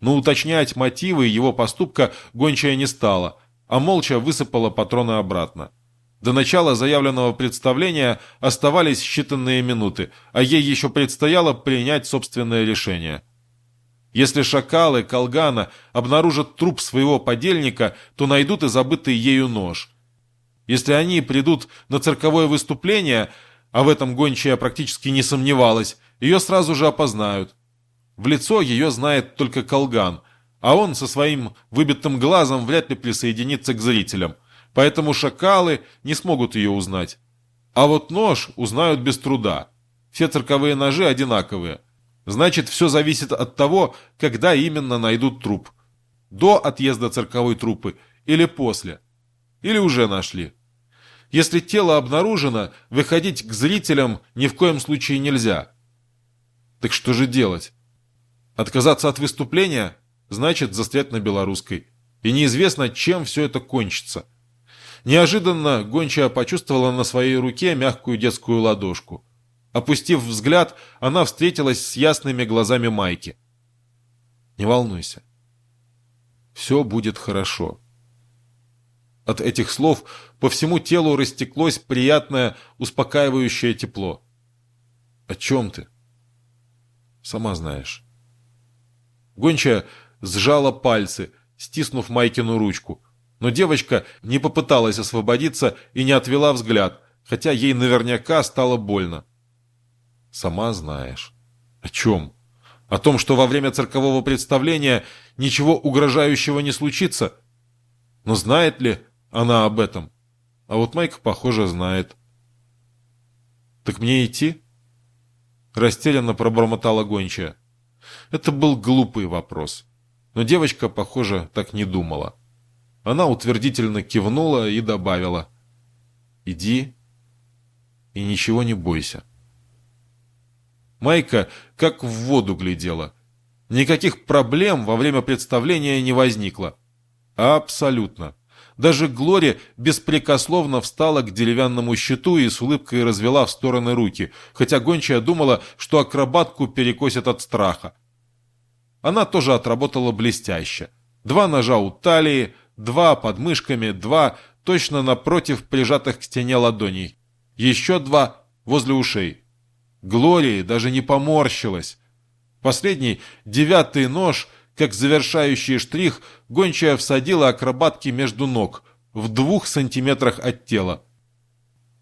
Но уточнять мотивы его поступка гончая не стала, а молча высыпала патроны обратно. До начала заявленного представления оставались считанные минуты, а ей еще предстояло принять собственное решение – если шакалы Колгана обнаружат труп своего подельника, то найдут и забытый ею нож. Если они придут на цирковое выступление, а в этом гончая практически не сомневалась, ее сразу же опознают. В лицо ее знает только Колган, а он со своим выбитым глазом вряд ли присоединится к зрителям, поэтому шакалы не смогут ее узнать. А вот нож узнают без труда. Все цирковые ножи одинаковые. Значит, все зависит от того, когда именно найдут труп. До отъезда цирковой труппы или после. Или уже нашли. Если тело обнаружено, выходить к зрителям ни в коем случае нельзя. Так что же делать? Отказаться от выступления? Значит, застрять на белорусской. И неизвестно, чем все это кончится. Неожиданно гончая почувствовала на своей руке мягкую детскую ладошку. Опустив взгляд, она встретилась с ясными глазами Майки. «Не волнуйся. Все будет хорошо». От этих слов по всему телу растеклось приятное, успокаивающее тепло. «О чем ты?» «Сама знаешь». Гончая сжала пальцы, стиснув Майкину ручку, но девочка не попыталась освободиться и не отвела взгляд, хотя ей наверняка стало больно. Сама знаешь. О чем? О том, что во время циркового представления ничего угрожающего не случится? Но знает ли она об этом? А вот Майка, похоже, знает. Так мне идти? Растерянно пробормотала гончая. Это был глупый вопрос. Но девочка, похоже, так не думала. Она утвердительно кивнула и добавила. «Иди и ничего не бойся». Майка как в воду глядела. Никаких проблем во время представления не возникло. Абсолютно. Даже Глория беспрекословно встала к деревянному щиту и с улыбкой развела в стороны руки, хотя гончая думала, что акробатку перекосит от страха. Она тоже отработала блестяще. Два ножа у талии, два под мышками, два точно напротив прижатых к стене ладоней. Еще два возле ушей. Глории даже не поморщилась. Последний, девятый нож, как завершающий штрих, гончая всадила акробатки между ног, в двух сантиметрах от тела.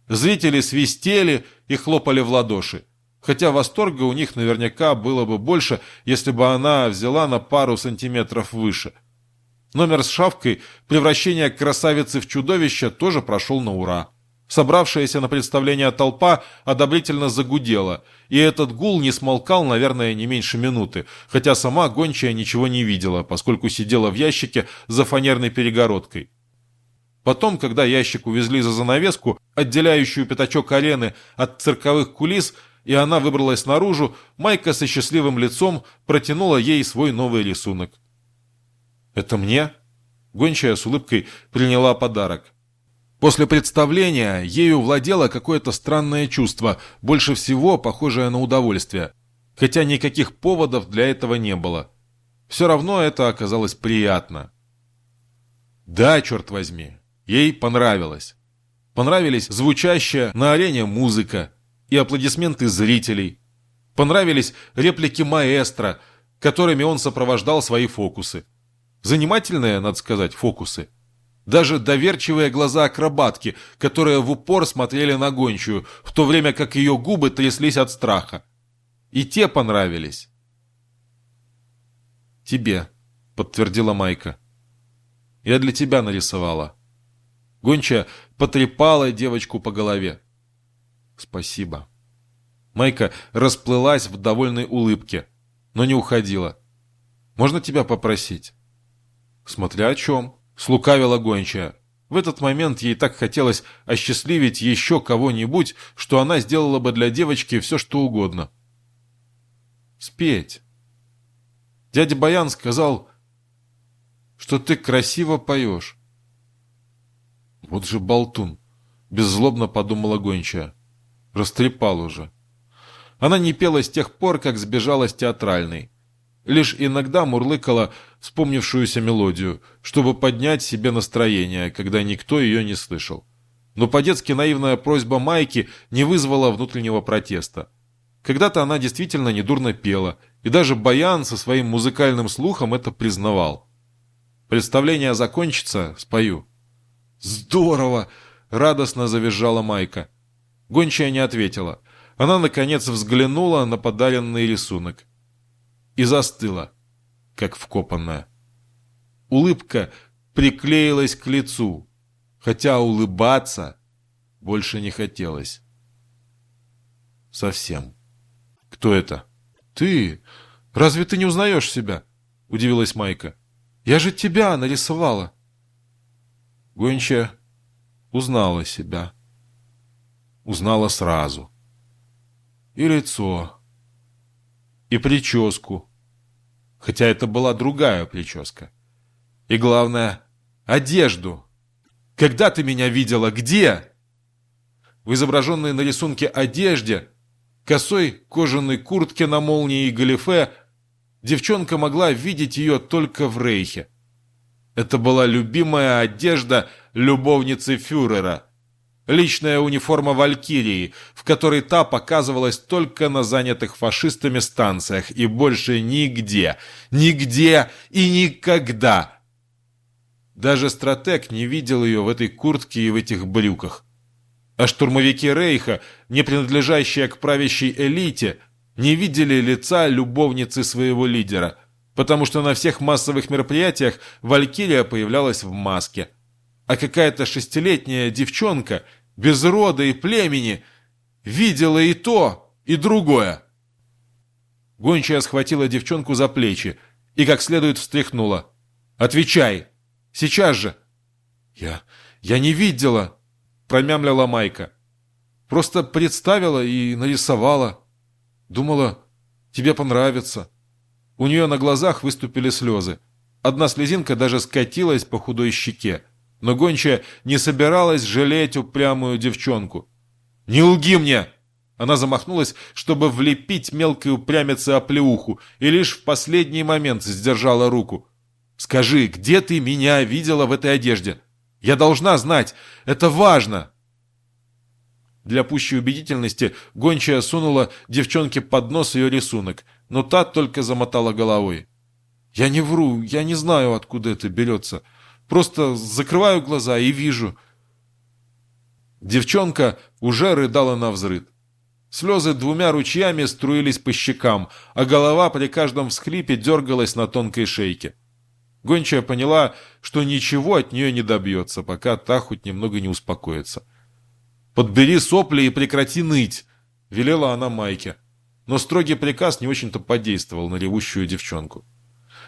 Зрители свистели и хлопали в ладоши. Хотя восторга у них наверняка было бы больше, если бы она взяла на пару сантиметров выше. Номер с шавкой, превращение красавицы в чудовище, тоже прошел на ура. Собравшаяся на представление толпа одобрительно загудела, и этот гул не смолкал, наверное, не меньше минуты, хотя сама гончая ничего не видела, поскольку сидела в ящике за фанерной перегородкой. Потом, когда ящик увезли за занавеску, отделяющую пятачок арены от цирковых кулис, и она выбралась наружу, Майка со счастливым лицом протянула ей свой новый рисунок. «Это мне?» Гончая с улыбкой приняла подарок. После представления ею владело какое-то странное чувство, больше всего похожее на удовольствие. Хотя никаких поводов для этого не было. Все равно это оказалось приятно. Да, черт возьми, ей понравилось. Понравились звучащая на арене музыка и аплодисменты зрителей. Понравились реплики маэстро, которыми он сопровождал свои фокусы. Занимательные, надо сказать, фокусы. Даже доверчивые глаза акробатки, которые в упор смотрели на гончую, в то время как ее губы тряслись от страха. И те понравились. «Тебе», — подтвердила Майка. «Я для тебя нарисовала». Гончая потрепала девочку по голове. «Спасибо». Майка расплылась в довольной улыбке, но не уходила. «Можно тебя попросить?» «Смотря о чем», Слукавила гончая. В этот момент ей так хотелось осчастливить еще кого-нибудь, что она сделала бы для девочки все, что угодно. Спеть. Дядя Баян сказал, что ты красиво поешь. Вот же болтун, беззлобно подумала гончая. Растрепал уже. Она не пела с тех пор, как сбежала с театральной. Лишь иногда мурлыкала вспомнившуюся мелодию, чтобы поднять себе настроение, когда никто ее не слышал. Но по-детски наивная просьба Майки не вызвала внутреннего протеста. Когда-то она действительно недурно пела, и даже Баян со своим музыкальным слухом это признавал. «Представление закончится, спою». «Здорово!» — радостно завизжала Майка. Гончая не ответила. Она, наконец, взглянула на подаренный рисунок и застыла, как вкопанная. Улыбка приклеилась к лицу, хотя улыбаться больше не хотелось. Совсем. «Кто это?» «Ты? Разве ты не узнаешь себя?» — удивилась Майка. «Я же тебя нарисовала!» Гонча узнала себя. Узнала сразу. И лицо, и прическу. Хотя это была другая прическа. И главное, одежду. Когда ты меня видела? Где? В изображенной на рисунке одежде, косой кожаной куртке на молнии и галифе, девчонка могла видеть ее только в рейхе. Это была любимая одежда любовницы фюрера. Личная униформа Валькирии, в которой та показывалась только на занятых фашистами станциях и больше нигде, нигде и никогда. Даже стратег не видел ее в этой куртке и в этих брюках. А штурмовики Рейха, не принадлежащие к правящей элите, не видели лица любовницы своего лидера, потому что на всех массовых мероприятиях Валькирия появлялась в маске – а какая-то шестилетняя девчонка, без рода и племени, видела и то, и другое. Гончая схватила девчонку за плечи и как следует встряхнула. «Отвечай! Сейчас же!» «Я... я не видела!» — промямлила Майка. «Просто представила и нарисовала. Думала, тебе понравится». У нее на глазах выступили слезы. Одна слезинка даже скатилась по худой щеке. Но гончая не собиралась жалеть упрямую девчонку. «Не лги мне!» Она замахнулась, чтобы влепить мелкой упрямице оплеуху, и лишь в последний момент сдержала руку. «Скажи, где ты меня видела в этой одежде? Я должна знать, это важно!» Для пущей убедительности гончая сунула девчонке под нос ее рисунок, но та только замотала головой. «Я не вру, я не знаю, откуда это берется. Просто закрываю глаза и вижу. Девчонка уже рыдала на взрыд. Слезы двумя ручьями струились по щекам, а голова при каждом всхлипе дергалась на тонкой шейке. Гончая поняла, что ничего от нее не добьется, пока та хоть немного не успокоится. «Подбери сопли и прекрати ныть!» — велела она Майке. Но строгий приказ не очень-то подействовал на ревущую девчонку.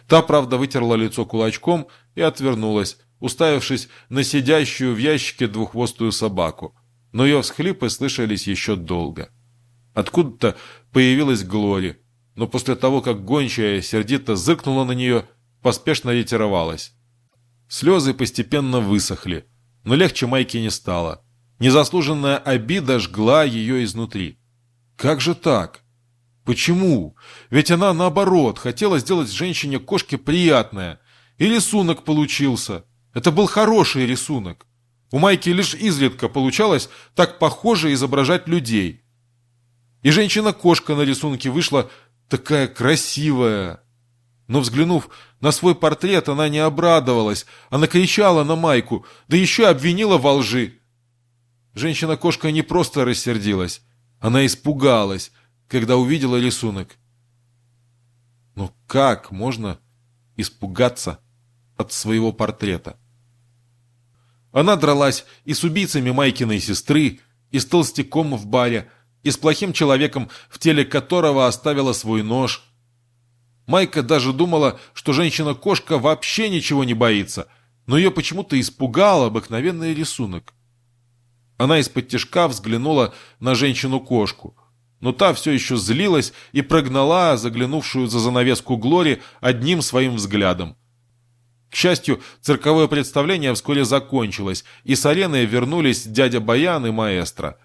Та, правда, вытерла лицо кулачком и отвернулась, уставившись на сидящую в ящике двуххвостую собаку. Но ее всхлипы слышались еще долго. Откуда-то появилась Глори, но после того, как гончая сердито зыркнула на нее, поспешно ретировалась. Слезы постепенно высохли, но легче Майке не стало. Незаслуженная обида жгла ее изнутри. Как же так? Почему? Ведь она, наоборот, хотела сделать женщине-кошке приятное. И рисунок получился. Это был хороший рисунок. У Майки лишь изредка получалось так похоже изображать людей. И женщина-кошка на рисунке вышла такая красивая. Но взглянув на свой портрет, она не обрадовалась, а накричала на Майку, да еще обвинила во лжи. Женщина-кошка не просто рассердилась, она испугалась, когда увидела рисунок. Но как можно испугаться от своего портрета? Она дралась и с убийцами Майкиной сестры, и с толстяком в баре, и с плохим человеком, в теле которого оставила свой нож. Майка даже думала, что женщина-кошка вообще ничего не боится, но ее почему-то испугал обыкновенный рисунок. Она из-под тяжка взглянула на женщину-кошку, но та все еще злилась и прогнала заглянувшую за занавеску Глори одним своим взглядом. К счастью, цирковое представление вскоре закончилось, и с арены вернулись дядя Баян и маэстро.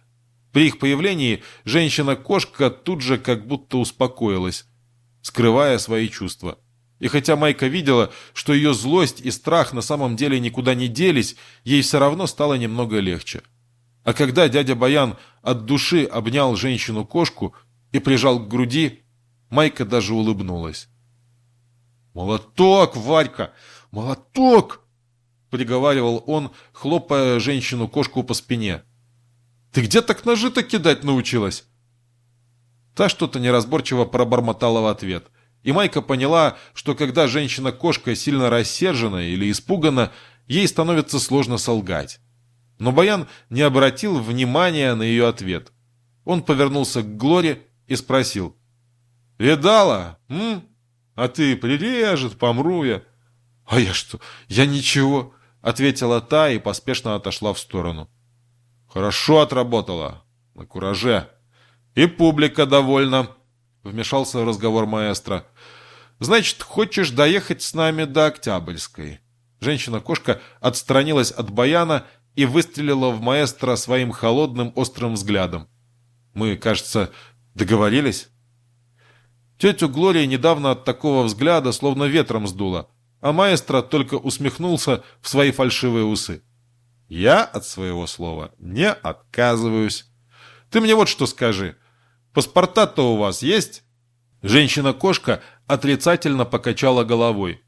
При их появлении женщина-кошка тут же как будто успокоилась, скрывая свои чувства. И хотя Майка видела, что ее злость и страх на самом деле никуда не делись, ей все равно стало немного легче. А когда дядя Баян от души обнял женщину-кошку и прижал к груди, Майка даже улыбнулась. «Молоток, Варька! Молоток!» — приговаривал он, хлопая женщину-кошку по спине. «Ты где так ножи-то кидать научилась?» Та что-то неразборчиво пробормотала в ответ. И Майка поняла, что когда женщина-кошка сильно рассержена или испугана, ей становится сложно солгать. Но Баян не обратил внимания на ее ответ. Он повернулся к Глоре и спросил. «Видала? М? А ты прирежет, помру я». «А я что? Я ничего», — ответила та и поспешно отошла в сторону. «Хорошо отработала. На кураже. И публика довольна», — вмешался в разговор маэстро. «Значит, хочешь доехать с нами до Октябрьской?» Женщина-кошка отстранилась от Баяна и выстрелила в маэстро своим холодным острым взглядом. «Мы, кажется, договорились?» Тетю Глория недавно от такого взгляда словно ветром сдуло, а маэстро только усмехнулся в свои фальшивые усы. «Я от своего слова не отказываюсь. Ты мне вот что скажи. Паспорта-то у вас есть?» Женщина-кошка отрицательно покачала головой.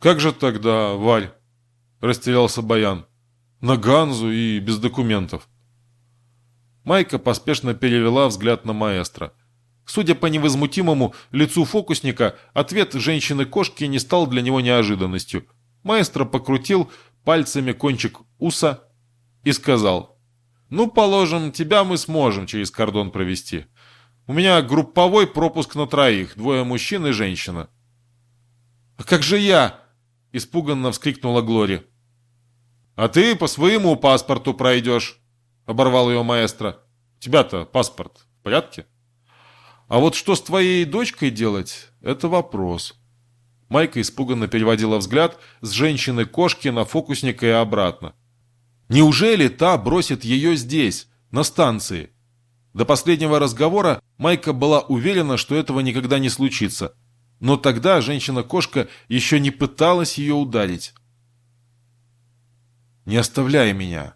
«Как же тогда, Варь?» – растерялся Баян на Ганзу и без документов. Майка поспешно перевела взгляд на маэстро. Судя по невозмутимому лицу фокусника, ответ женщины-кошки не стал для него неожиданностью. Маэстро покрутил пальцами кончик уса и сказал, «Ну, положим, тебя мы сможем через кордон провести. У меня групповой пропуск на троих, двое мужчин и женщина». «А как же я?» – испуганно вскрикнула Глори. «А ты по своему паспорту пройдешь», — оборвал ее маэстро. «У тебя-то паспорт в порядке?» «А вот что с твоей дочкой делать, это вопрос». Майка испуганно переводила взгляд с женщины-кошки на фокусника и обратно. «Неужели та бросит ее здесь, на станции?» До последнего разговора Майка была уверена, что этого никогда не случится. Но тогда женщина-кошка еще не пыталась ее ударить. Не оставляй меня.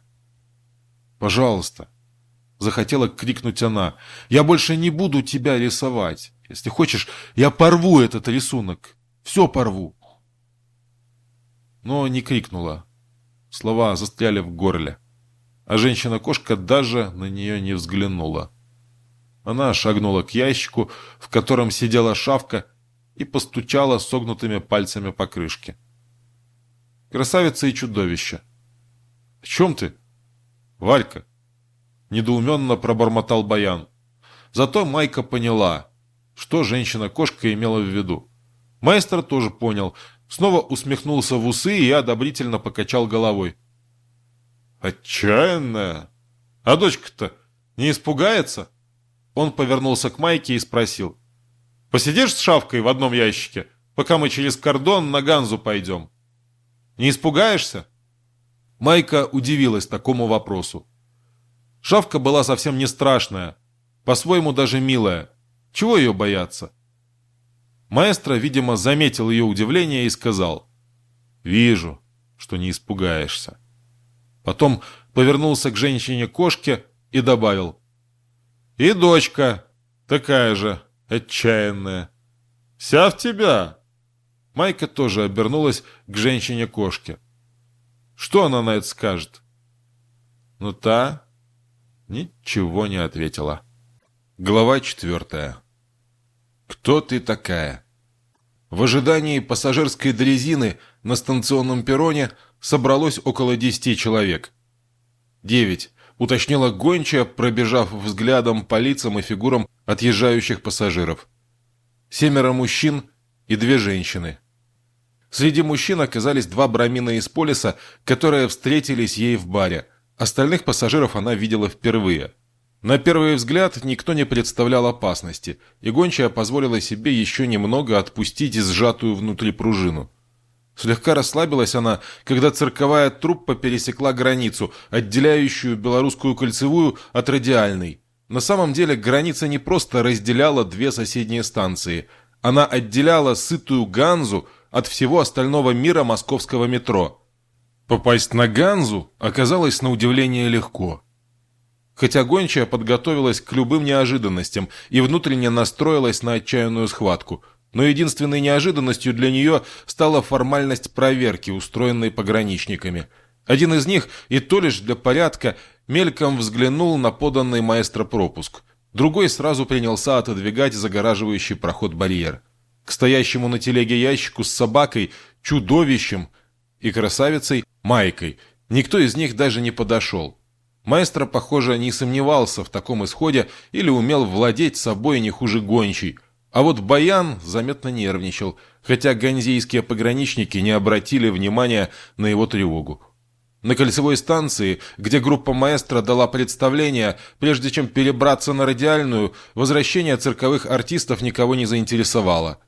Пожалуйста. Захотела крикнуть она. Я больше не буду тебя рисовать. Если хочешь, я порву этот рисунок. Все порву. Но не крикнула. Слова застряли в горле. А женщина-кошка даже на нее не взглянула. Она шагнула к ящику, в котором сидела шавка, и постучала согнутыми пальцами по крышке. «Красавица и чудовище!» «О чем ты?» «Валька!» Недоуменно пробормотал Баян. Зато Майка поняла, что женщина-кошка имела в виду. Маэстро тоже понял, снова усмехнулся в усы и одобрительно покачал головой. «Отчаянная! А дочка-то не испугается?» Он повернулся к Майке и спросил. «Посидишь с шавкой в одном ящике, пока мы через кордон на Ганзу пойдем? Не испугаешься?» Майка удивилась такому вопросу. Шавка была совсем не страшная, по-своему даже милая. Чего ее бояться? Маэстро, видимо, заметил ее удивление и сказал. «Вижу, что не испугаешься». Потом повернулся к женщине-кошке и добавил. «И дочка такая же отчаянная. Вся в тебя». Майка тоже обернулась к женщине-кошке. Что она на это скажет? Но та ничего не ответила. Глава четвертая. Кто ты такая? В ожидании пассажирской дрезины на станционном перроне собралось около десяти человек. Девять, уточнила гончая, пробежав взглядом по лицам и фигурам отъезжающих пассажиров. Семеро мужчин и две женщины. Среди мужчин оказались два брамина из полиса, которые встретились ей в баре. Остальных пассажиров она видела впервые – на первый взгляд никто не представлял опасности, и гончая позволила себе еще немного отпустить сжатую внутри пружину. Слегка расслабилась она, когда цирковая труппа пересекла границу, отделяющую белорусскую кольцевую от радиальной. На самом деле граница не просто разделяла две соседние станции. Она отделяла сытую Ганзу от всего остального мира московского метро. Попасть на Ганзу оказалось на удивление легко. Хотя гончая подготовилась к любым неожиданностям и внутренне настроилась на отчаянную схватку. Но единственной неожиданностью для нее стала формальность проверки, устроенной пограничниками. Один из них, и то лишь для порядка, мельком взглянул на поданный маэстро пропуск. Другой сразу принялся отодвигать загораживающий проход барьер. К стоящему на телеге ящику с собакой, чудовищем и красавицей Майкой никто из них даже не подошел. Маэстро, похоже, не сомневался в таком исходе или умел владеть собой не хуже гончий. А вот Баян заметно нервничал, хотя ганзейские пограничники не обратили внимания на его тревогу. На кольцевой станции, где группа маэстро дала представление, прежде чем перебраться на радиальную, возвращение цирковых артистов никого не заинтересовало.